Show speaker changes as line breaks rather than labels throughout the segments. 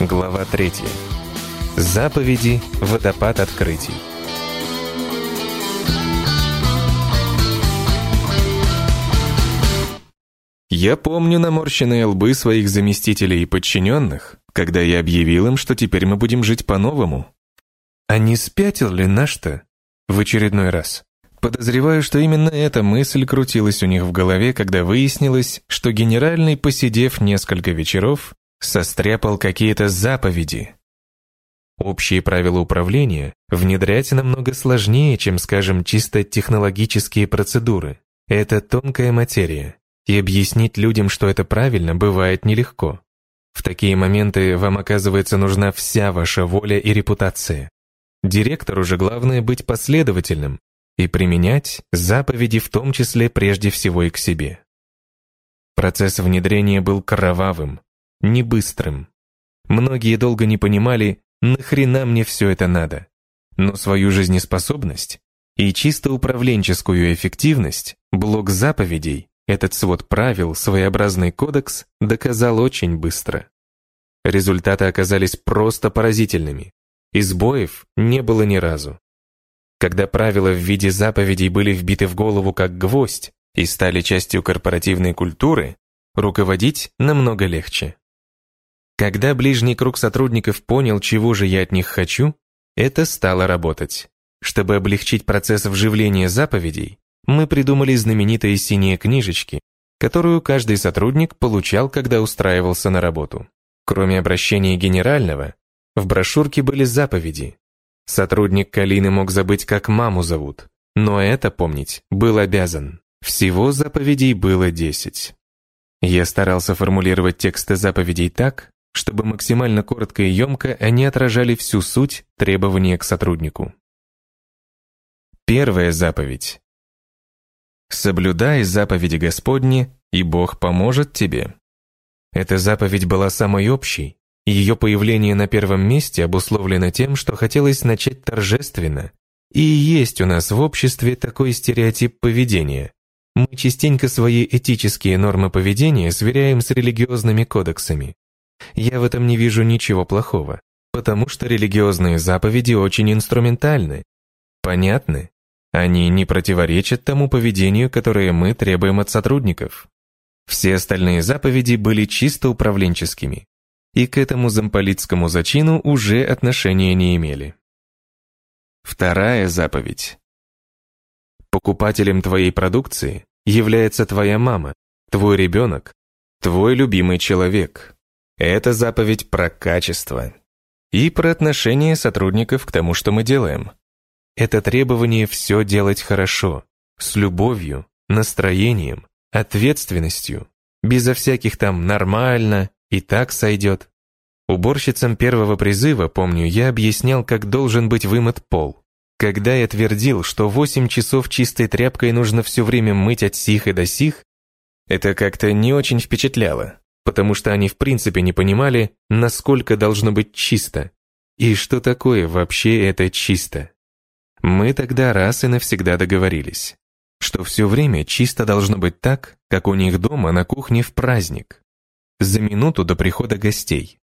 Глава 3. Заповеди «Водопад открытий». Я помню наморщенные лбы своих заместителей и подчиненных, когда я объявил им, что теперь мы будем жить по-новому. А не спятил ли наш-то в очередной раз? Подозреваю, что именно эта мысль крутилась у них в голове, когда выяснилось, что генеральный, посидев несколько вечеров, состряпал какие-то заповеди. Общие правила управления внедрять намного сложнее, чем, скажем, чисто технологические процедуры. Это тонкая материя, и объяснить людям, что это правильно, бывает нелегко. В такие моменты вам оказывается нужна вся ваша воля и репутация. Директору же главное быть последовательным и применять заповеди в том числе прежде всего и к себе. Процесс внедрения был кровавым, не быстрым. Многие долго не понимали, нахрена мне все это надо. Но свою жизнеспособность и чисто управленческую эффективность блок заповедей, этот свод правил, своеобразный кодекс, доказал очень быстро. Результаты оказались просто поразительными. Избоев не было ни разу. Когда правила в виде заповедей были вбиты в голову как гвоздь и стали частью корпоративной культуры, руководить намного легче. Когда ближний круг сотрудников понял, чего же я от них хочу, это стало работать. Чтобы облегчить процесс вживления заповедей, мы придумали знаменитые синие книжечки, которую каждый сотрудник получал, когда устраивался на работу. Кроме обращения генерального, в брошюрке были заповеди. Сотрудник Калины мог забыть, как маму зовут, но это помнить был обязан. Всего заповедей было десять. Я старался формулировать тексты заповедей так, чтобы максимально коротко и емко они отражали всю суть требования к сотруднику. Первая заповедь. «Соблюдай заповеди Господни, и Бог поможет тебе». Эта заповедь была самой общей, и ее появление на первом месте обусловлено тем, что хотелось начать торжественно. И есть у нас в обществе такой стереотип поведения. Мы частенько свои этические нормы поведения сверяем с религиозными кодексами, я в этом не вижу ничего плохого, потому что религиозные заповеди очень инструментальны, понятны. Они не противоречат тому поведению, которое мы требуем от сотрудников. Все остальные заповеди были чисто управленческими, и к этому замполитскому зачину уже отношения не имели. Вторая заповедь. Покупателем твоей продукции является твоя мама, твой ребенок, твой любимый человек. Это заповедь про качество и про отношение сотрудников к тому, что мы делаем. Это требование все делать хорошо, с любовью, настроением, ответственностью, безо всяких там «нормально», «и так сойдет». Уборщицам первого призыва, помню, я объяснял, как должен быть вымыт пол. Когда я твердил, что 8 часов чистой тряпкой нужно все время мыть от сих и до сих, это как-то не очень впечатляло потому что они в принципе не понимали, насколько должно быть чисто. И что такое вообще это чисто? Мы тогда раз и навсегда договорились, что все время чисто должно быть так, как у них дома на кухне в праздник, за минуту до прихода гостей.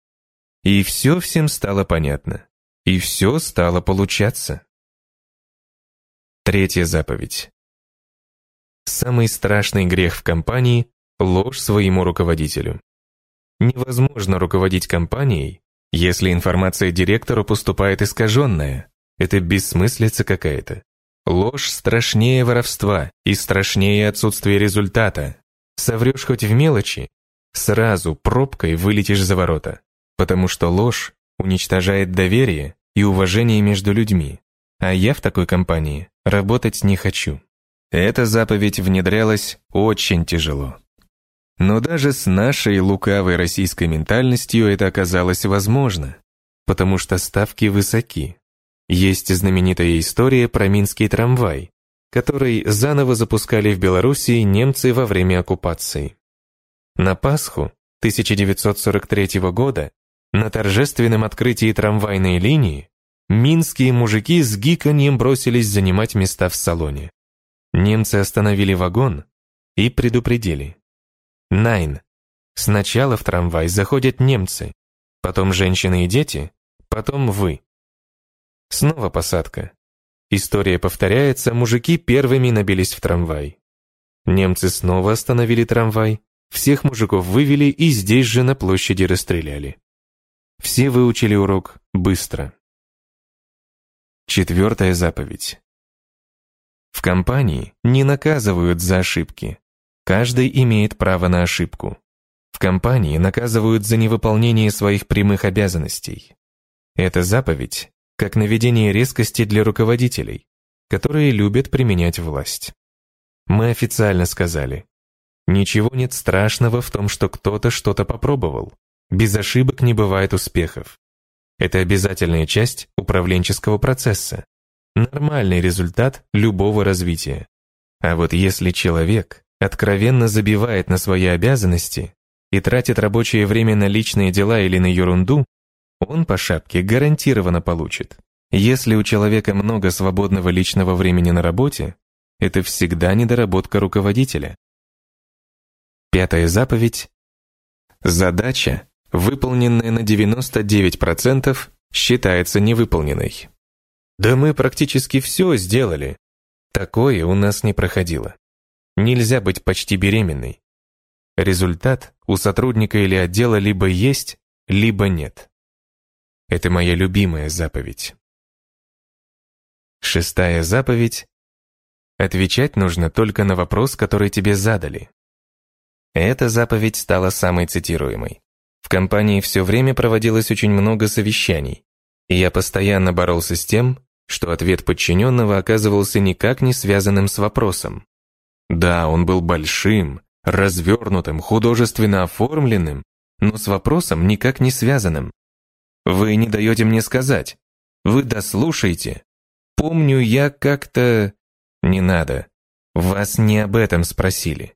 И все всем стало понятно, и все стало получаться. Третья заповедь. Самый страшный грех в компании – ложь своему руководителю. Невозможно руководить компанией, если информация директору поступает искаженная. Это бессмыслица какая-то. Ложь страшнее воровства и страшнее отсутствия результата. Соврешь хоть в мелочи, сразу пробкой вылетишь за ворота. Потому что ложь уничтожает доверие и уважение между людьми. А я в такой компании работать не хочу. Эта заповедь внедрялась очень тяжело. Но даже с нашей лукавой российской ментальностью это оказалось возможно, потому что ставки высоки. Есть знаменитая история про Минский трамвай, который заново запускали в Белоруссии немцы во время оккупации. На Пасху 1943 года на торжественном открытии трамвайной линии минские мужики с гиканьем бросились занимать места в салоне. Немцы остановили вагон и предупредили. Найн. Сначала в трамвай заходят немцы. потом женщины и дети, потом вы. Снова посадка. История повторяется, мужики первыми набились в трамвай. Немцы снова остановили трамвай, всех мужиков вывели и здесь же на площади расстреляли. Все выучили урок быстро. Четвертая заповедь. В компании не наказывают за ошибки. Каждый имеет право на ошибку. В компании наказывают за невыполнение своих прямых обязанностей. Эта заповедь как наведение резкости для руководителей, которые любят применять власть. Мы официально сказали, ничего нет страшного в том, что кто-то что-то попробовал. Без ошибок не бывает успехов. Это обязательная часть управленческого процесса. Нормальный результат любого развития. А вот если человек откровенно забивает на свои обязанности и тратит рабочее время на личные дела или на ерунду, он по шапке гарантированно получит. Если у человека много свободного личного времени на работе, это всегда недоработка руководителя. Пятая заповедь. Задача, выполненная на 99%, считается невыполненной. Да мы практически все сделали. Такое у нас не проходило. Нельзя быть почти беременной. Результат у сотрудника или отдела либо есть, либо нет. Это моя любимая заповедь. Шестая заповедь. Отвечать нужно только на вопрос, который тебе задали. Эта заповедь стала самой цитируемой. В компании все время проводилось очень много совещаний, и я постоянно боролся с тем, что ответ подчиненного оказывался никак не связанным с вопросом. Да, он был большим, развернутым, художественно оформленным, но с вопросом никак не связанным. Вы не даете мне сказать. Вы дослушайте. Помню, я как-то... Не надо. Вас не об этом спросили.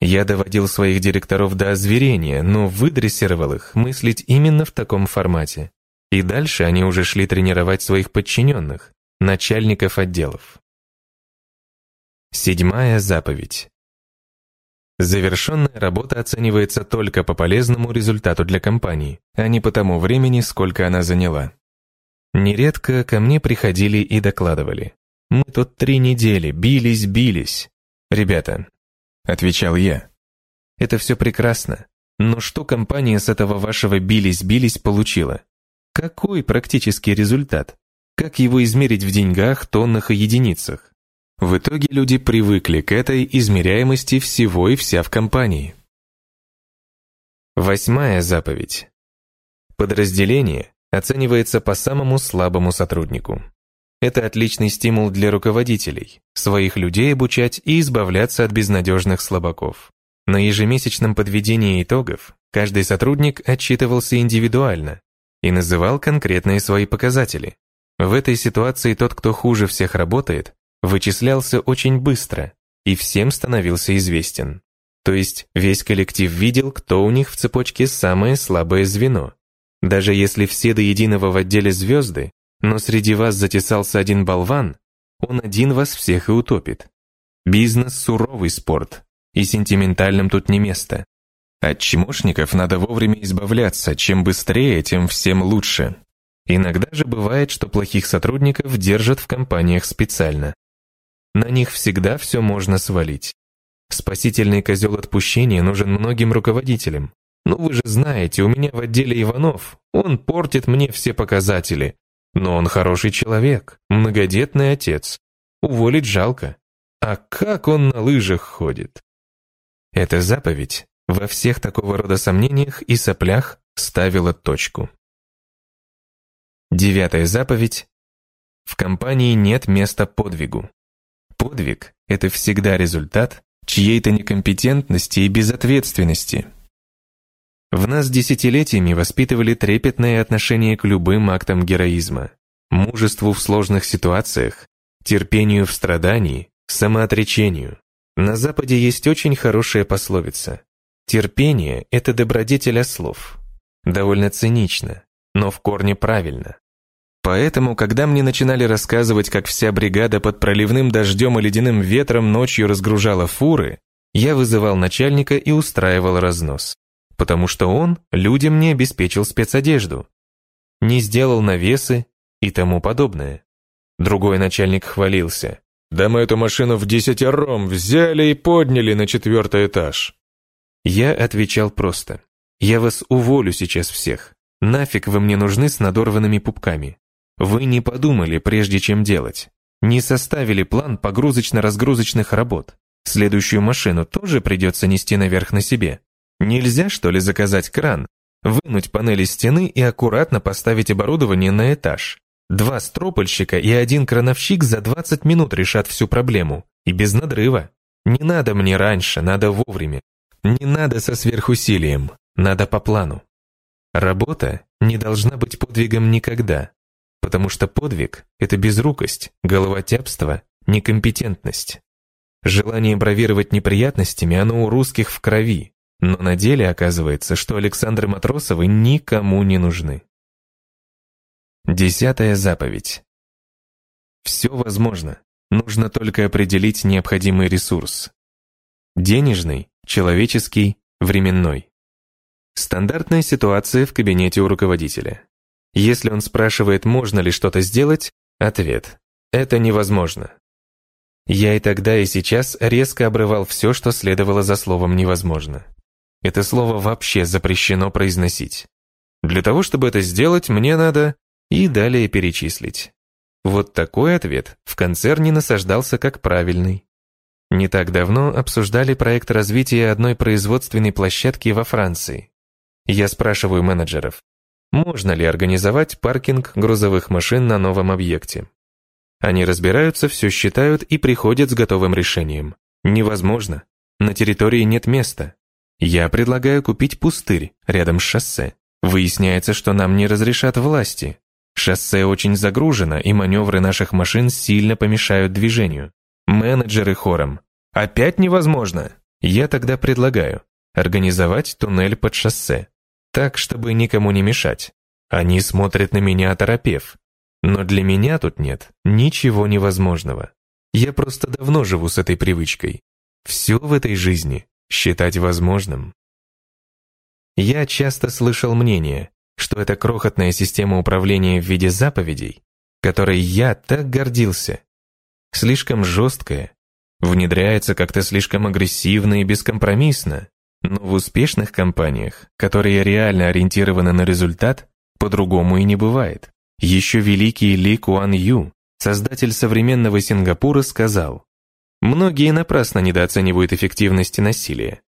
Я доводил своих директоров до озверения, но выдрессировал их мыслить именно в таком формате. И дальше они уже шли тренировать своих подчиненных, начальников отделов. Седьмая заповедь. Завершенная работа оценивается только по полезному результату для компании, а не по тому времени, сколько она заняла. Нередко ко мне приходили и докладывали. «Мы тут три недели бились-бились». «Ребята», — отвечал я, — «это все прекрасно, но что компания с этого вашего бились-бились получила? Какой практический результат? Как его измерить в деньгах, тоннах и единицах? В итоге люди привыкли к этой измеряемости всего и вся в компании. Восьмая заповедь. Подразделение оценивается по самому слабому сотруднику. Это отличный стимул для руководителей, своих людей обучать и избавляться от безнадежных слабаков. На ежемесячном подведении итогов каждый сотрудник отчитывался индивидуально и называл конкретные свои показатели. В этой ситуации тот, кто хуже всех работает, вычислялся очень быстро и всем становился известен. То есть весь коллектив видел, кто у них в цепочке самое слабое звено. Даже если все до единого в отделе звезды, но среди вас затесался один болван, он один вас всех и утопит. Бизнес – суровый спорт, и сентиментальным тут не место. От чмошников надо вовремя избавляться, чем быстрее, тем всем лучше. Иногда же бывает, что плохих сотрудников держат в компаниях специально. На них всегда все можно свалить. Спасительный козел отпущения нужен многим руководителям. Ну вы же знаете, у меня в отделе Иванов, он портит мне все показатели. Но он хороший человек, многодетный отец. Уволить жалко. А как он на лыжах ходит? Эта заповедь во всех такого рода сомнениях и соплях ставила точку. Девятая заповедь. В компании нет места подвигу. Подвиг – это всегда результат чьей-то некомпетентности и безответственности. В нас десятилетиями воспитывали трепетное отношение к любым актам героизма, мужеству в сложных ситуациях, терпению в страдании, самоотречению. На Западе есть очень хорошая пословица. Терпение – это добродетель ослов. Довольно цинично, но в корне правильно. Поэтому, когда мне начинали рассказывать, как вся бригада под проливным дождем и ледяным ветром ночью разгружала фуры, я вызывал начальника и устраивал разнос. потому что он людям не обеспечил спецодежду, не сделал навесы и тому подобное. Другой начальник хвалился. «Да мы эту машину в десятером взяли и подняли на четвертый этаж». Я отвечал просто. «Я вас уволю сейчас всех. Нафиг вы мне нужны с надорванными пупками? Вы не подумали, прежде чем делать. Не составили план погрузочно-разгрузочных работ. Следующую машину тоже придется нести наверх на себе. Нельзя, что ли, заказать кран, вынуть панели стены и аккуратно поставить оборудование на этаж. Два стропольщика и один крановщик за 20 минут решат всю проблему. И без надрыва. Не надо мне раньше, надо вовремя. Не надо со сверхусилием, надо по плану. Работа не должна быть подвигом никогда, потому что подвиг – это безрукость, головотяпство, некомпетентность. Желание бравировать неприятностями, оно у русских в крови, но на деле оказывается, что Александры Матросовы никому не нужны. Десятая заповедь. Все возможно, нужно только определить необходимый ресурс. Денежный, человеческий, временной. Стандартная ситуация в кабинете у руководителя. Если он спрашивает, можно ли что-то сделать, ответ – это невозможно. Я и тогда, и сейчас резко обрывал все, что следовало за словом «невозможно». Это слово вообще запрещено произносить. Для того, чтобы это сделать, мне надо и далее перечислить. Вот такой ответ в концерне насаждался как правильный. Не так давно обсуждали проект развития одной производственной площадки во Франции. Я спрашиваю менеджеров, можно ли организовать паркинг грузовых машин на новом объекте. Они разбираются, все считают и приходят с готовым решением. Невозможно. На территории нет места. Я предлагаю купить пустырь рядом с шоссе. Выясняется, что нам не разрешат власти. Шоссе очень загружено, и маневры наших машин сильно помешают движению. Менеджеры хором. Опять невозможно. Я тогда предлагаю организовать туннель под шоссе. Так, чтобы никому не мешать. Они смотрят на меня оторопев. Но для меня тут нет ничего невозможного. Я просто давно живу с этой привычкой. Все в этой жизни считать возможным. Я часто слышал мнение, что эта крохотная система управления в виде заповедей, которой я так гордился, слишком жесткая, внедряется как-то слишком агрессивно и бескомпромиссно, но в успешных компаниях, которые реально ориентированы на результат, по-другому и не бывает. Еще великий Ли Куан Ю, создатель современного Сингапура, сказал, Многие напрасно недооценивают эффективность насилия.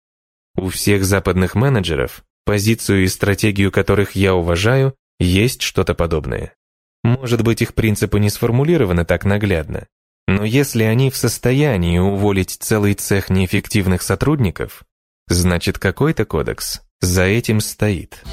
У всех западных менеджеров, позицию и стратегию которых я уважаю, есть что-то подобное. Может быть, их принципы не сформулированы так наглядно, но если они в состоянии уволить целый цех неэффективных сотрудников, значит какой-то кодекс за этим стоит.